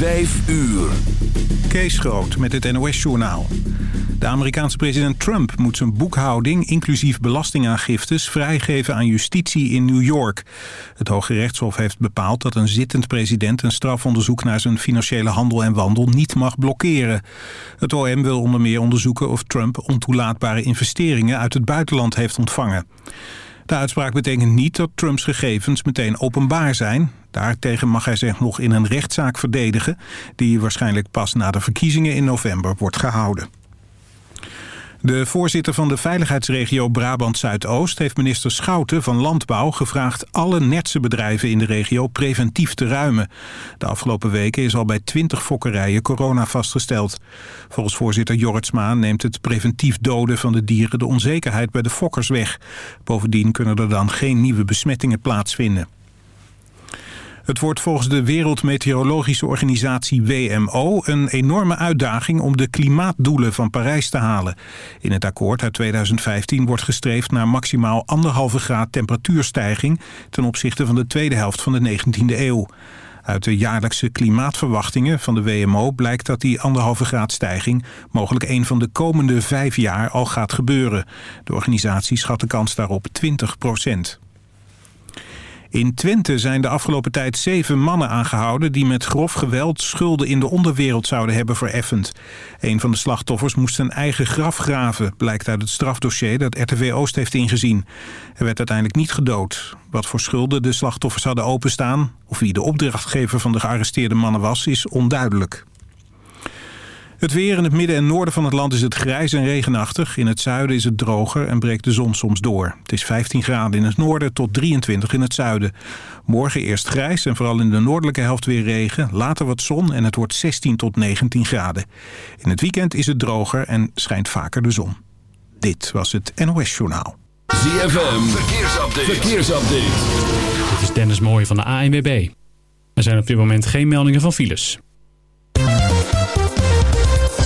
Vijf uur. Kees Groot met het NOS-journaal. De Amerikaanse president Trump moet zijn boekhouding, inclusief belastingaangiftes, vrijgeven aan justitie in New York. Het Hoge Rechtshof heeft bepaald dat een zittend president een strafonderzoek naar zijn financiële handel en wandel niet mag blokkeren. Het OM wil onder meer onderzoeken of Trump ontoelaatbare investeringen uit het buitenland heeft ontvangen. De uitspraak betekent niet dat Trumps gegevens meteen openbaar zijn. Daartegen mag hij zich nog in een rechtszaak verdedigen... die waarschijnlijk pas na de verkiezingen in november wordt gehouden. De voorzitter van de veiligheidsregio Brabant-Zuidoost... heeft minister Schouten van Landbouw gevraagd... alle netse bedrijven in de regio preventief te ruimen. De afgelopen weken is al bij 20 fokkerijen corona vastgesteld. Volgens voorzitter Jorritsma neemt het preventief doden van de dieren... de onzekerheid bij de fokkers weg. Bovendien kunnen er dan geen nieuwe besmettingen plaatsvinden. Het wordt volgens de Wereldmeteorologische Organisatie WMO een enorme uitdaging om de klimaatdoelen van Parijs te halen. In het akkoord uit 2015 wordt gestreefd naar maximaal anderhalve graad temperatuurstijging ten opzichte van de tweede helft van de 19e eeuw. Uit de jaarlijkse klimaatverwachtingen van de WMO blijkt dat die anderhalve graad stijging mogelijk een van de komende vijf jaar al gaat gebeuren. De organisatie schat de kans daarop 20 procent. In Twente zijn de afgelopen tijd zeven mannen aangehouden... die met grof geweld schulden in de onderwereld zouden hebben vereffend. Een van de slachtoffers moest zijn eigen graf graven... blijkt uit het strafdossier dat RTV Oost heeft ingezien. Hij werd uiteindelijk niet gedood. Wat voor schulden de slachtoffers hadden openstaan... of wie de opdrachtgever van de gearresteerde mannen was, is onduidelijk. Het weer in het midden en noorden van het land is het grijs en regenachtig. In het zuiden is het droger en breekt de zon soms door. Het is 15 graden in het noorden tot 23 in het zuiden. Morgen eerst grijs en vooral in de noordelijke helft weer regen. Later wat zon en het wordt 16 tot 19 graden. In het weekend is het droger en schijnt vaker de zon. Dit was het NOS Journaal. ZFM, verkeersupdate. verkeersupdate. Dit is Dennis Mooij van de ANWB. Er zijn op dit moment geen meldingen van files.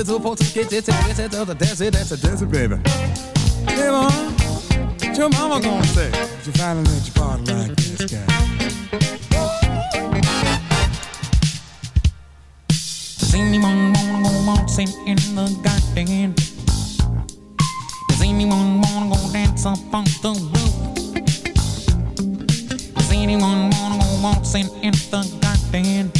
Two to four to get it, get it, it, that's it, that's it, baby. Hey, mom, what your mama gonna say? If you finally let your body like this guy. Does anyone wanna go waltzing in the garden? Does anyone wanna go dance up on the roof? Does anyone wanna go waltzing in the garden?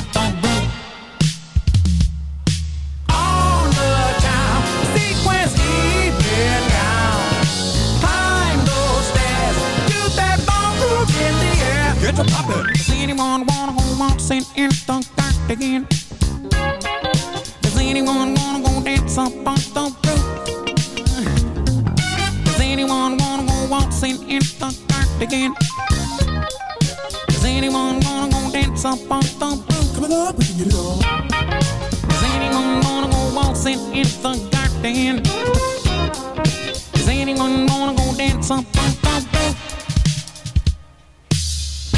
Get. Does anyone wanna go waltzing in the garden? Does anyone wanna go dance up on the roof? Does anyone wanna go waltzing in the garden? Does anyone wanna go dance up on the roof? Coming up, we can get it on. Does anyone wanna go waltzing in the garden? Does anyone wanna go dance up on the roof?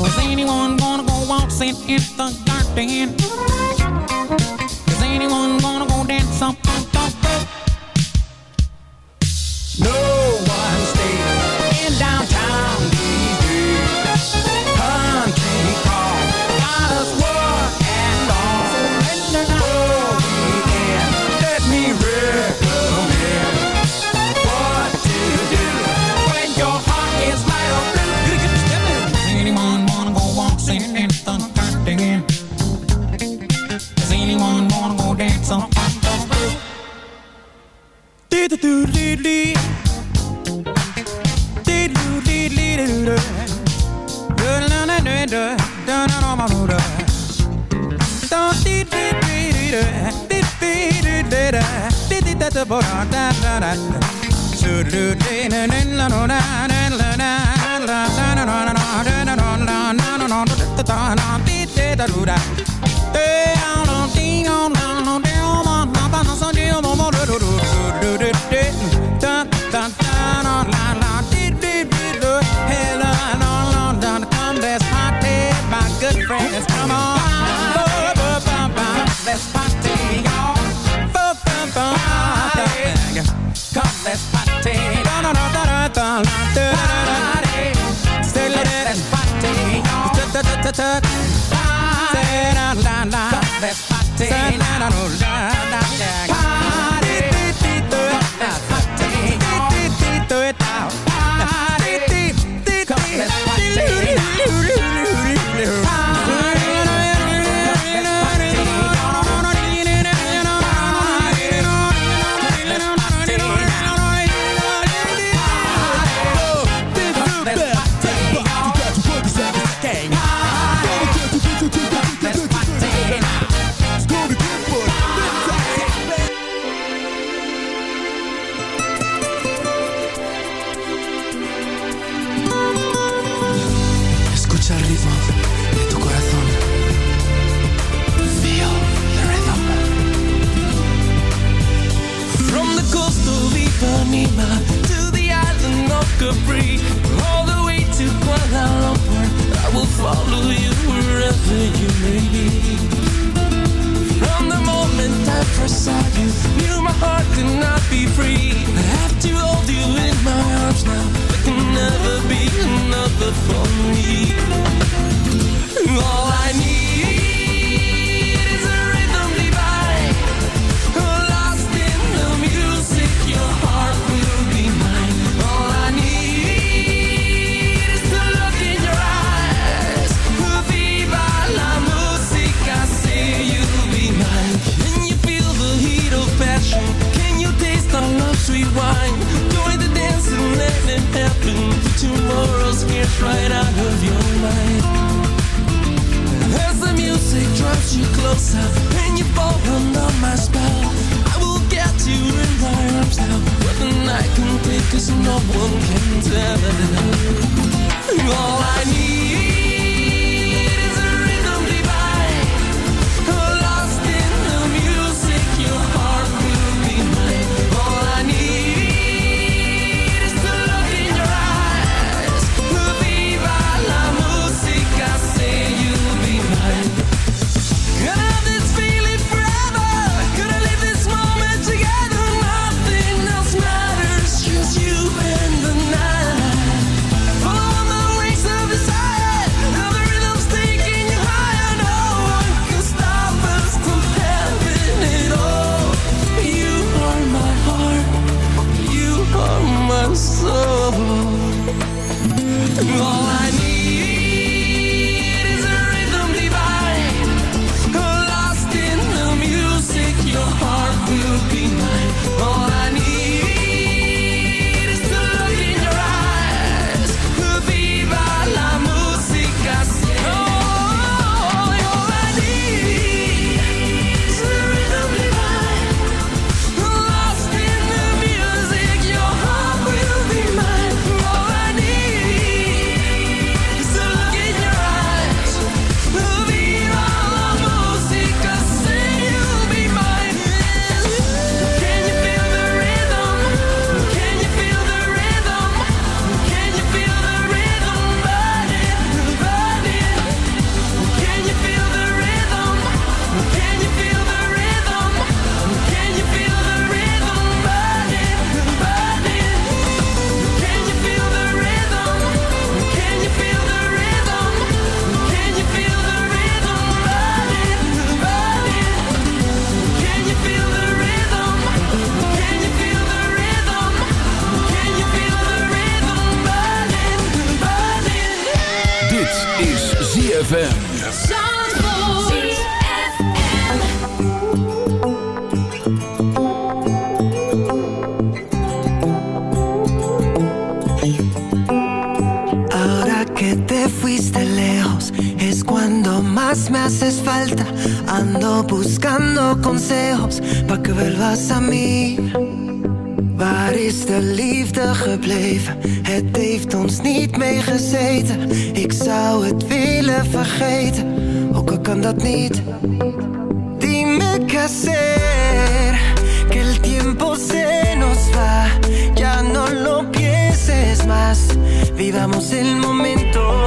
Was anyone gonna go waltzing in the garden? that's más me haces falta. Ando buscando consejos Pa' que vuelvas a mí. Waar is de liefde gebleven? Het heeft ons niet meegezeten. Ik zou het willen vergeten, ook al kan dat niet. Dime que hacer, que el tiempo se nos va. Ya no lo pienses más, vivamos el momento.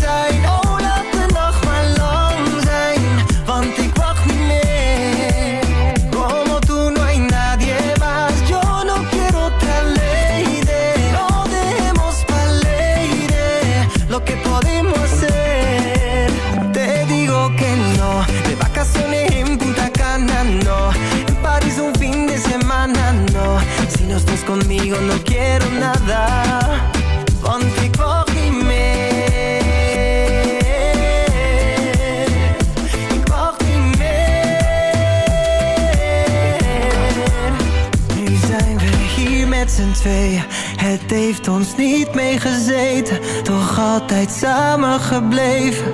Conmigo no quiero nada. Niet meer. Nu zijn we hier met z'n tweeën. Het heeft ons niet meegezeten, toch altijd samen gebleven.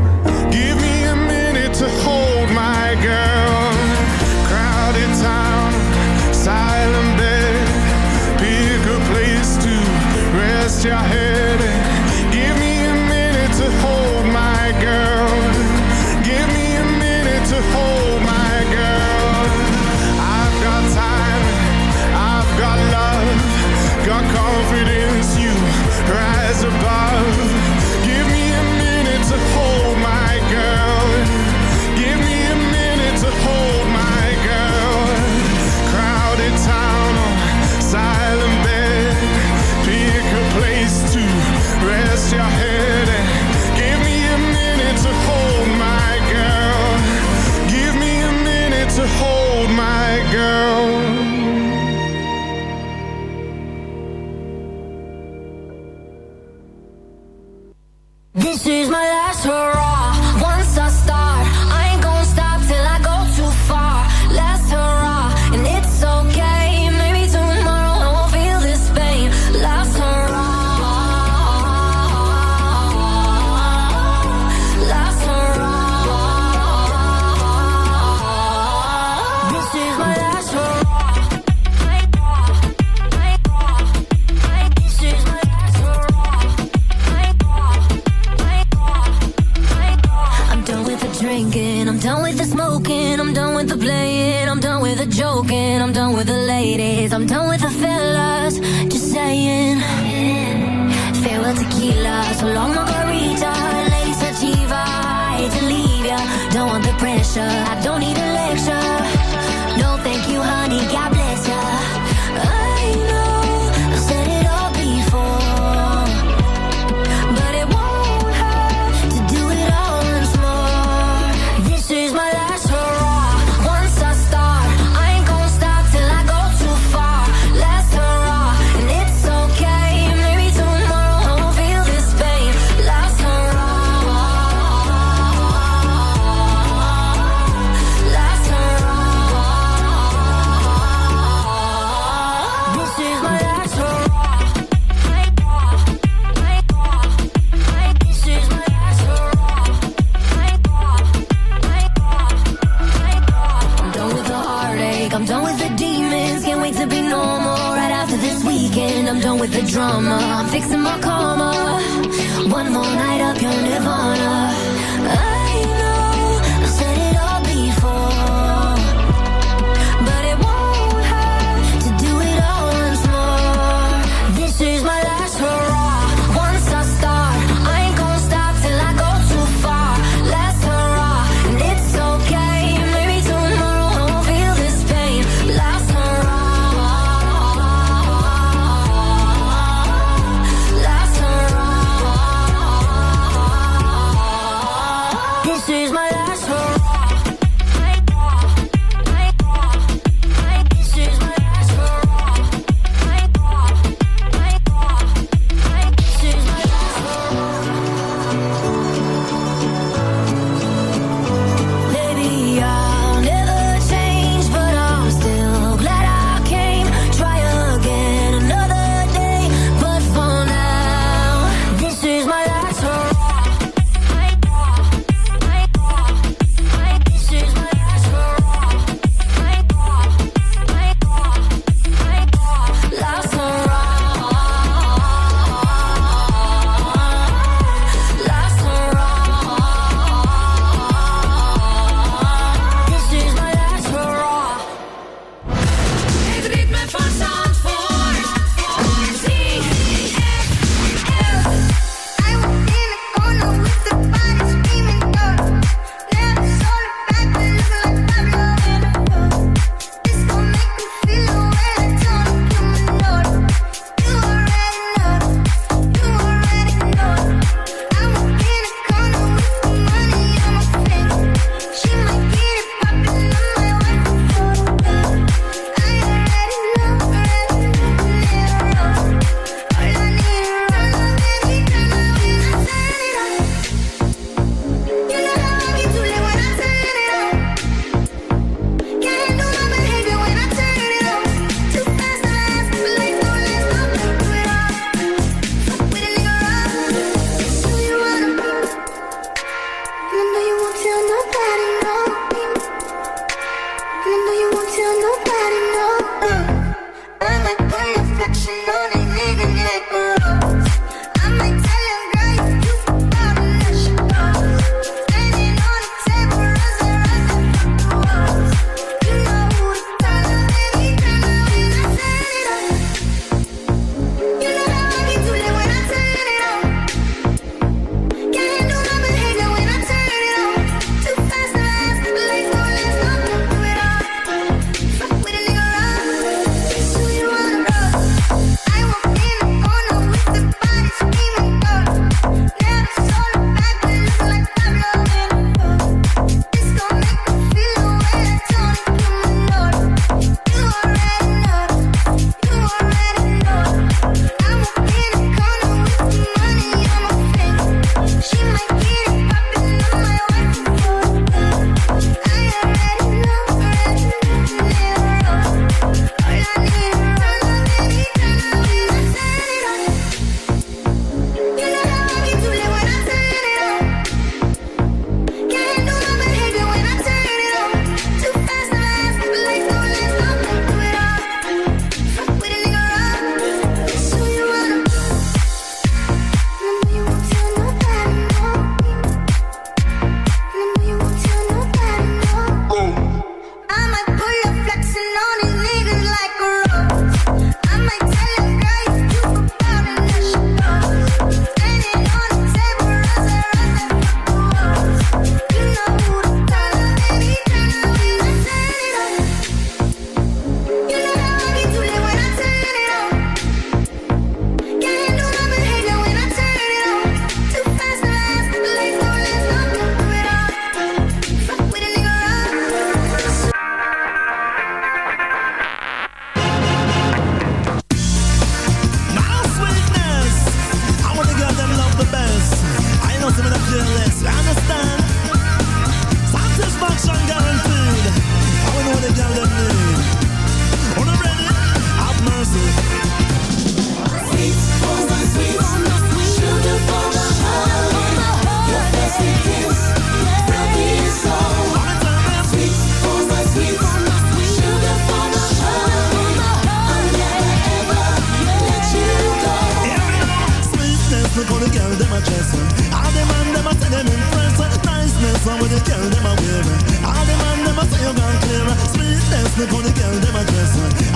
Ik me de the maar them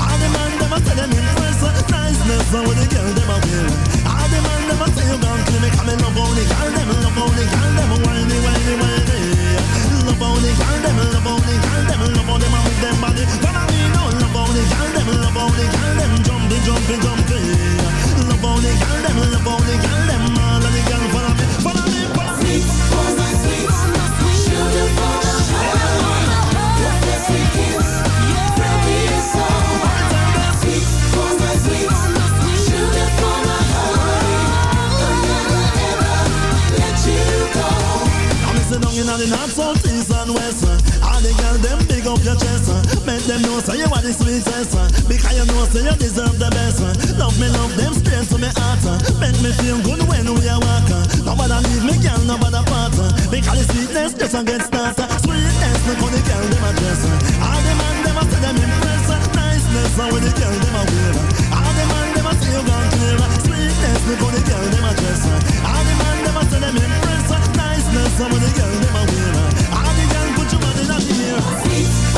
Them know say you are the sweetest Because you know say you deserve the best Love me, love them straight to my heart uh. Make me feel good when we are walking. Nobody leave me, girl, nobody part uh. Because the sweetness just a get started. Sweetness, look how the girl them address uh. All the man them a say them impress Niceness, how the girl them a wear All the man them a say you gone clear Sweetness, look how the girl them address All the man them a say them impress Niceness, how the girl them a wear All the girl put your body in the mirror.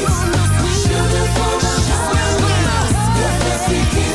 You're the sweet. you the.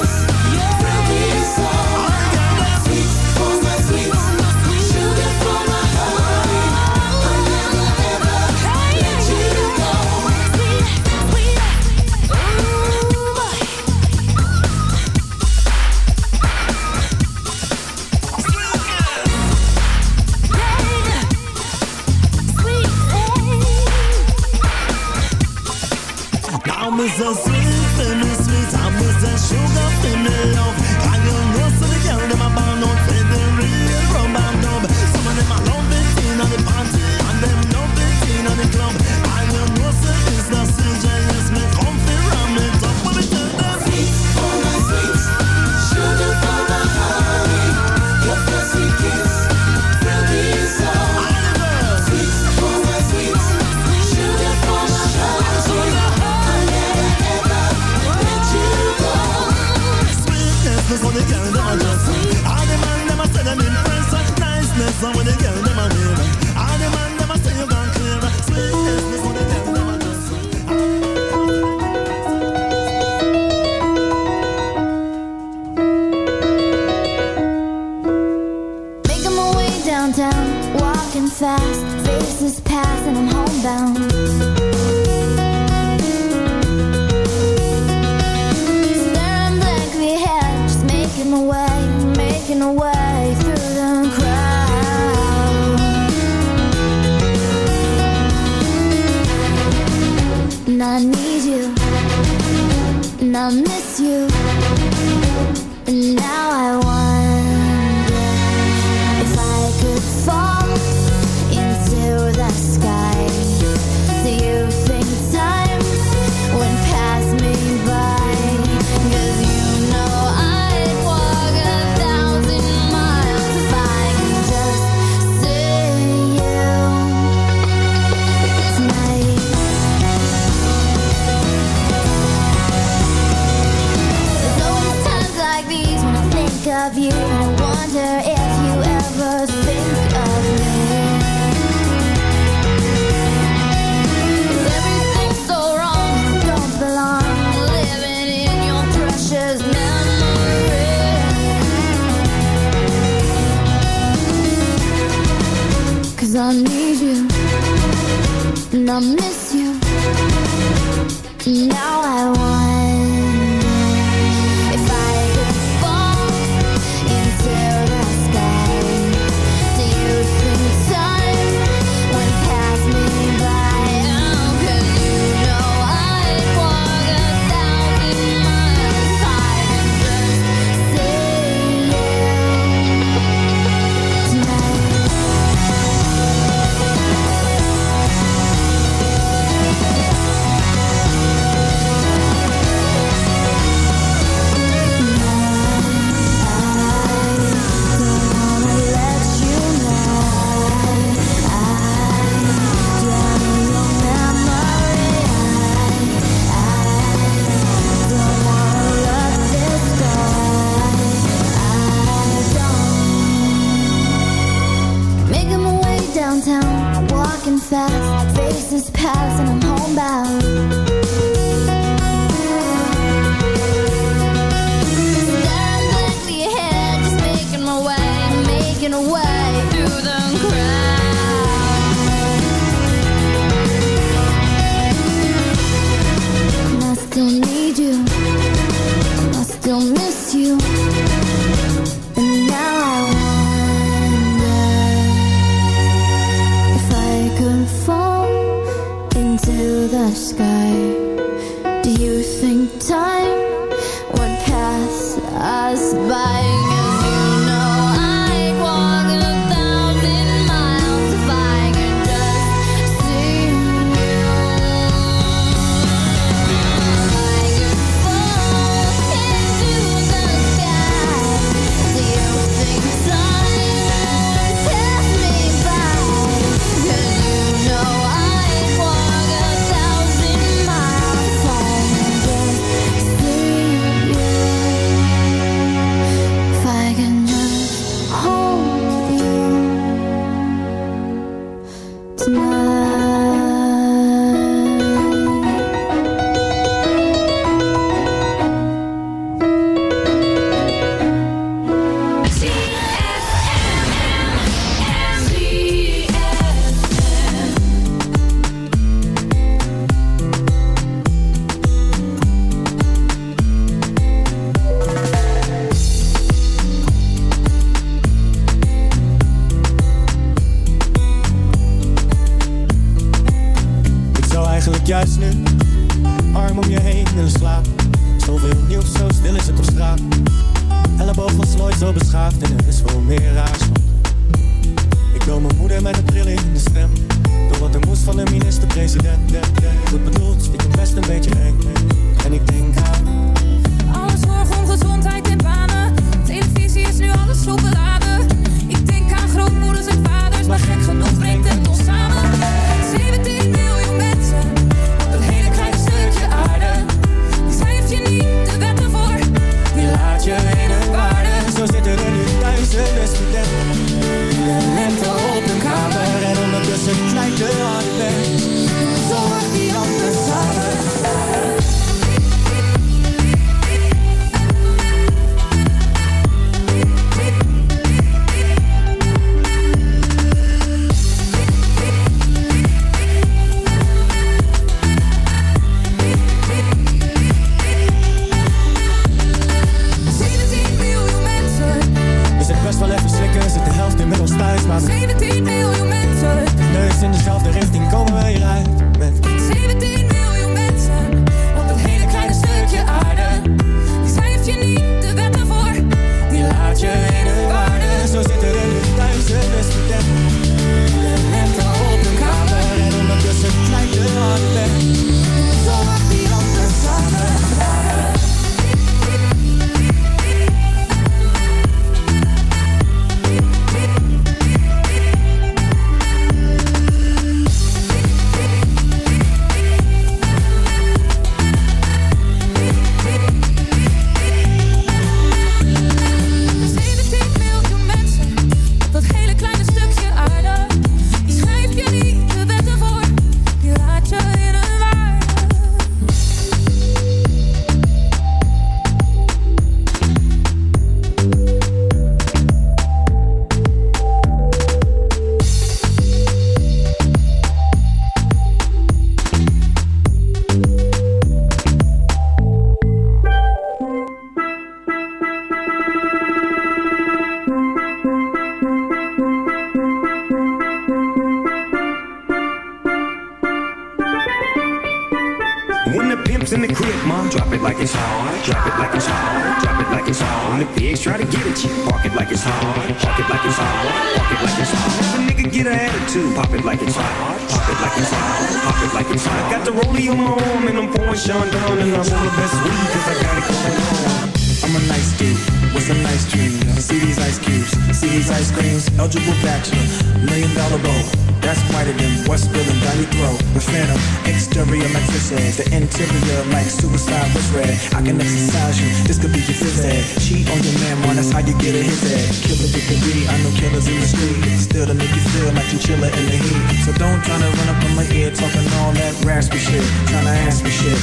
Pop it like it's hot. Pop it like it's hot. If a nigga get an attitude, pop it like it's hot. Pop it like it's hot. Pop it like it's hot. I Got the rollie on my arm and I'm pouring Chandon and I'm on the best weed 'cause I got it going on. I'm a nice dude with some nice dreams. See these ice cubes, see these ice creams. Eligible bachelor, million dollar bow that's whiter than what's spilling down your throat. The phantom, exterior like fish eggs, the interior like suicide was red. I can exercise you, this could be your fifth head. Cheat on your man, man, that's how you get a hit head. Killer dickery, I know killers in the street. Still to make you feel like you chillin' in the heat. So don't try to run up on my ear talking all that raspy shit, trying to ask me shit.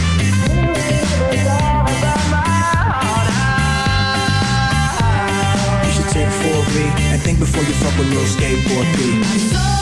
You should take 4B and think before you fuck with little skateboard P.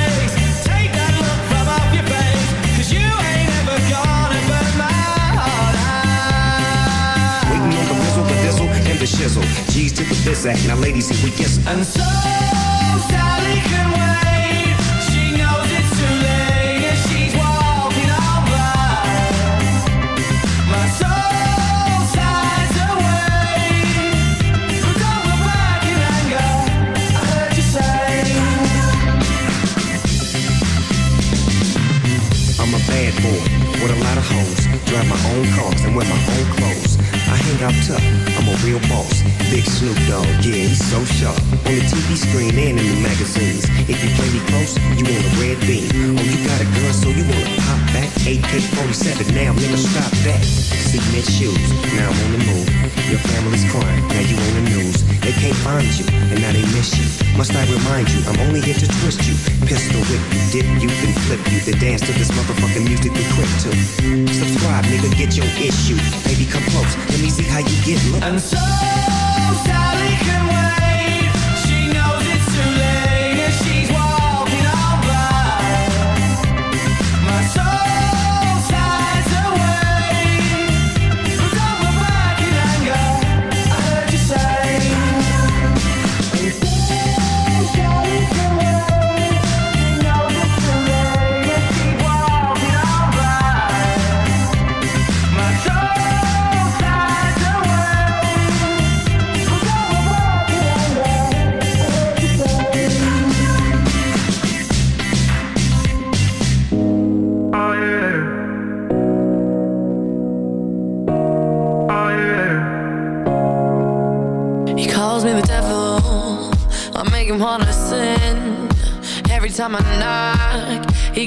G's to the biz act. Now, ladies, here we so Sally Big Snoop Dogg, yeah, he's so sharp. On the TV screen and in the magazines. If you play me close, you want a red beam. Oh, you got a gun, so you wanna pop back? AK-47, now nigga stop that. Cement shoes, now I'm on the move. Your family's crying, now you on the news. They can't find you, and now they miss you. Must I remind you, I'm only here to twist you. Pistol whip you, dip you, then flip you. Then dance to this motherfucking music we quick to. Subscribe, nigga, get your issue. Baby, come close, let me see how you get look. Sally can wait.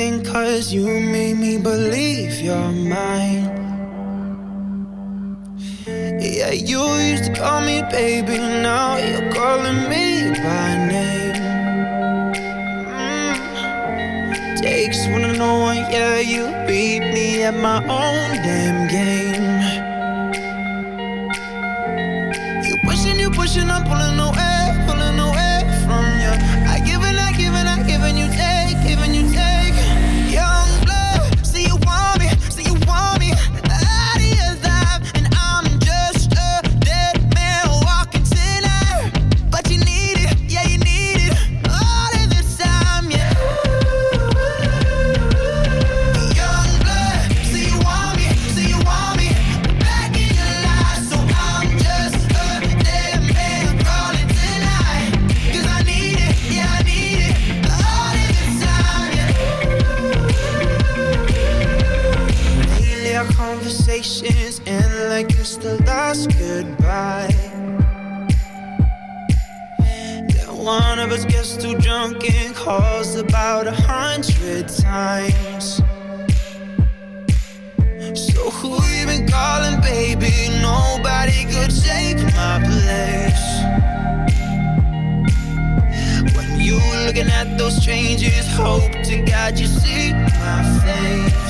cause you made me believe you're mine. Yeah, you used to call me baby, now you're calling me by name. Mm. Takes one to know one, yeah, you beat me at my own damn game. conversations end like it's the last goodbye. That one of us gets too drunk and calls about a hundred times. So who you been calling, baby? Nobody could take my place. When you looking at those changes, hope to God you see my face.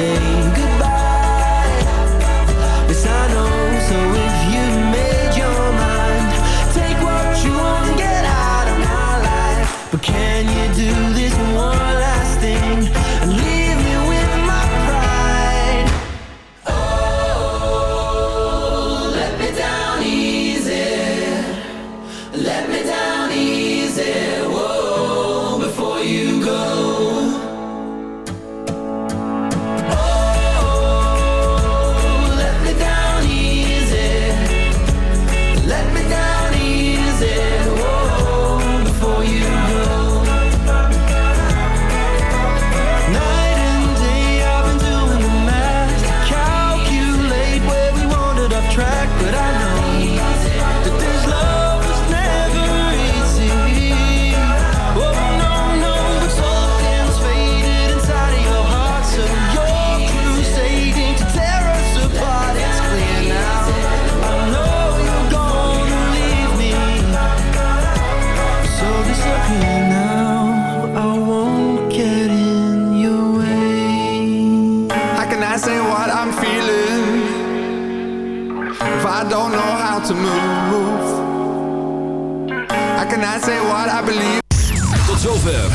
say